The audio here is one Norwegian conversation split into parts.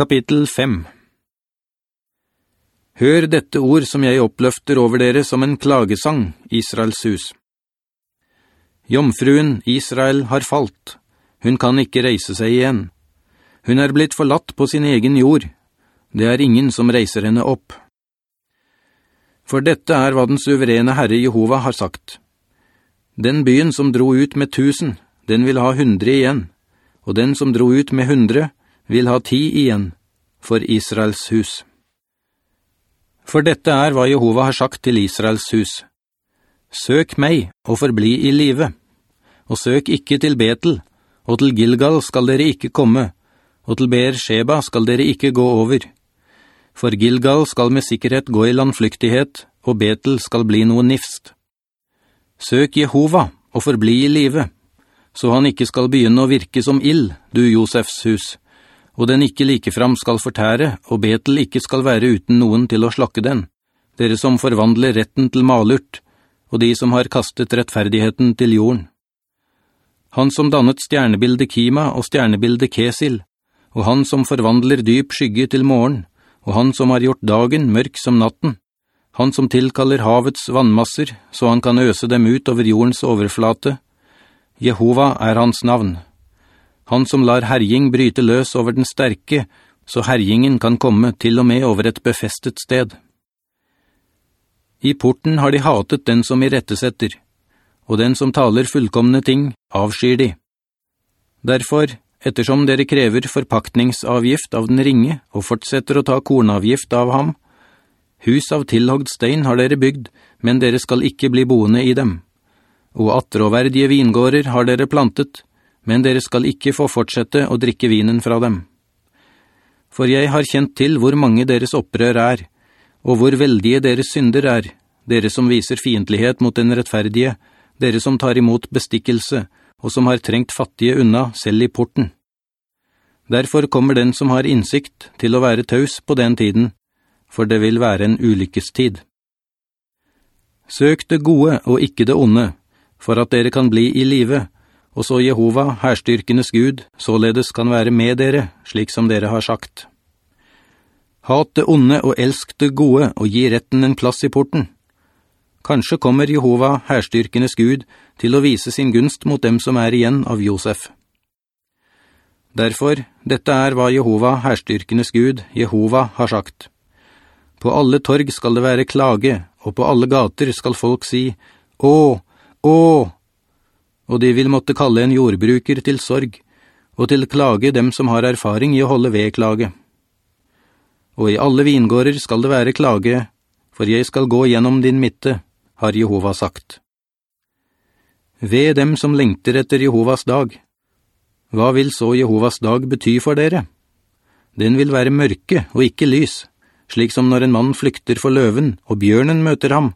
Kapittel 5 Hør dette ord som jeg oppløfter over dere som en klagesang, Israels hus. Jomfruen, Israel, har falt. Hun kan ikke reise seg igjen. Hun er blitt forlatt på sin egen jord. Det er ingen som reiser henne opp. For dette er hva den suverene Herre Jehova har sagt. Den byen som dro ut med tusen, den vil ha hundre igjen, og den som dro ut med hundre, vil ha ti igjen, for Israels hus. For dette er hva Jehova har sagt til Israels hus. Søk meg og forbli i live, og søk ikke til Betel, og til Gilgal skal dere ikke komme, og til Ber-Sheba skal dere ikke gå over. For Gilgal skal med sikkerhet gå i landflyktighet, og Betel skal bli noe nifst. Søk Jehova og forbli i live, så han ikke skal begynne å virke som ill, du Josefs hus, og den ikke likefram skal fortære, og Betel ikke skal være uten noen til å slakke den, dere som forvandler retten til malurt, og de som har kastet rettferdigheten til jorden. Han som dannet stjernebilde Kima og stjernebilde Kesil, og han som forvandler dyp skygge til morgen, og han som har gjort dagen mørk som natten, han som tilkaller havets vannmasser, så han kan øse dem ut over jordens overflate. Jehova er hans navn han som lar herjing bryte løs over den sterke, så herjingen kan komme til og med over et befestet sted. I porten har de hatet den som i rettesetter, og den som taler fullkomne ting avskyr de. Derfor, ettersom dere krever forpaktningsavgift av den ringe og fortsetter å ta kornavgift av ham, hus av tilhogd stein har dere bygd, men dere skal ikke bli boende i dem. Og atteråverdige vingårder har dere plantet, men dere skal ikke få fortsette å drikke vinen fra dem. For jeg har kjent til hvor mange deres opprør er, og hvor veldige deres synder er, dere som viser fiendtlighet mot den rettferdige, dere som tar imot bestikkelse, og som har trengt fattige unna selv i porten. Derfor kommer den som har innsikt til å være taus på den tiden, for det vil være en ulykkestid. Søk det gode og ikke det onde, for at dere kan bli i live, og så Jehova, herstyrkenes Gud, således kan være med dere, slik som dere har sagt. Hat det onde og elsk det gode, og gi retten en plass i porten. Kanskje kommer Jehova, herstyrkenes Gud, til å vise sin gunst mot dem som er igjen av Josef. Derfor, dette er hva Jehova, herstyrkenes Gud, Jehova, har sagt. På alle torg skal det være klage, og på alle gater skal folk si, «Å, å, og de vil måtte kalle en jordbruker til sorg, og til klage dem som har erfaring i å holde ved klage. Og i alle vingårder skal det være klage, for jeg skal gå gjennom din midte, har Jehova sagt. Ved dem som lengter etter Jehovas dag. Hva vil så Jehovas dag bety for dere? Den vil være mørke og ikke lys, slik som når en mann flykter for løven, og bjørnen møter ham,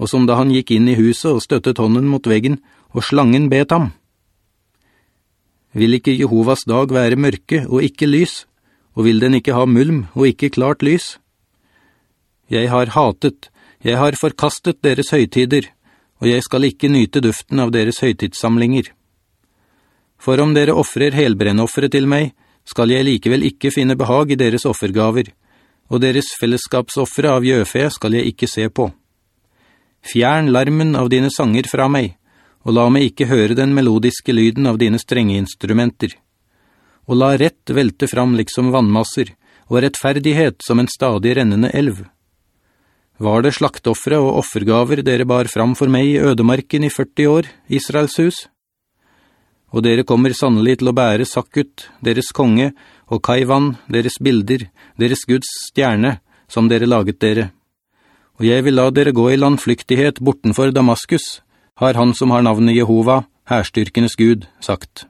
og som da han gikk inn i huset og støttet hånden mot veggen, og slangen bet ham. Vil ikke Jehovas dag være mørke og ikke lys, og vil den ikke ha mulm og ikke klart lys? Jeg har hatet, jeg har forkastet deres høytider, og jeg skal ikke nyte duften av deres høytidssamlinger. For om dere offrer helbrennoffere til meg, skal jeg likevel ikke finne behag i deres offergaver, og deres fellesskapsoffere av jøfe skal jeg ikke se på. Fjern larmen av dine sanger fra meg, og la meg ikke høre den melodiske lyden av dine strenge instrumenter. Og la rett velte fram liksom vannmasser, og rettferdighet som en stadig rennende elv. Var det slaktoffere og offergaver dere bar fram for meg i ødemarken i 40 år, Israels hus? Og dere kommer sannelig til å bære Sakkut, deres konge, og Kaivan, deres bilder, deres Guds stjerne, som dere laget dere. Og jeg vil la dere gå i landflyktighet bortenfor Damaskus, har han som har navnet Jehova, herstyrkenes Gud, sagt.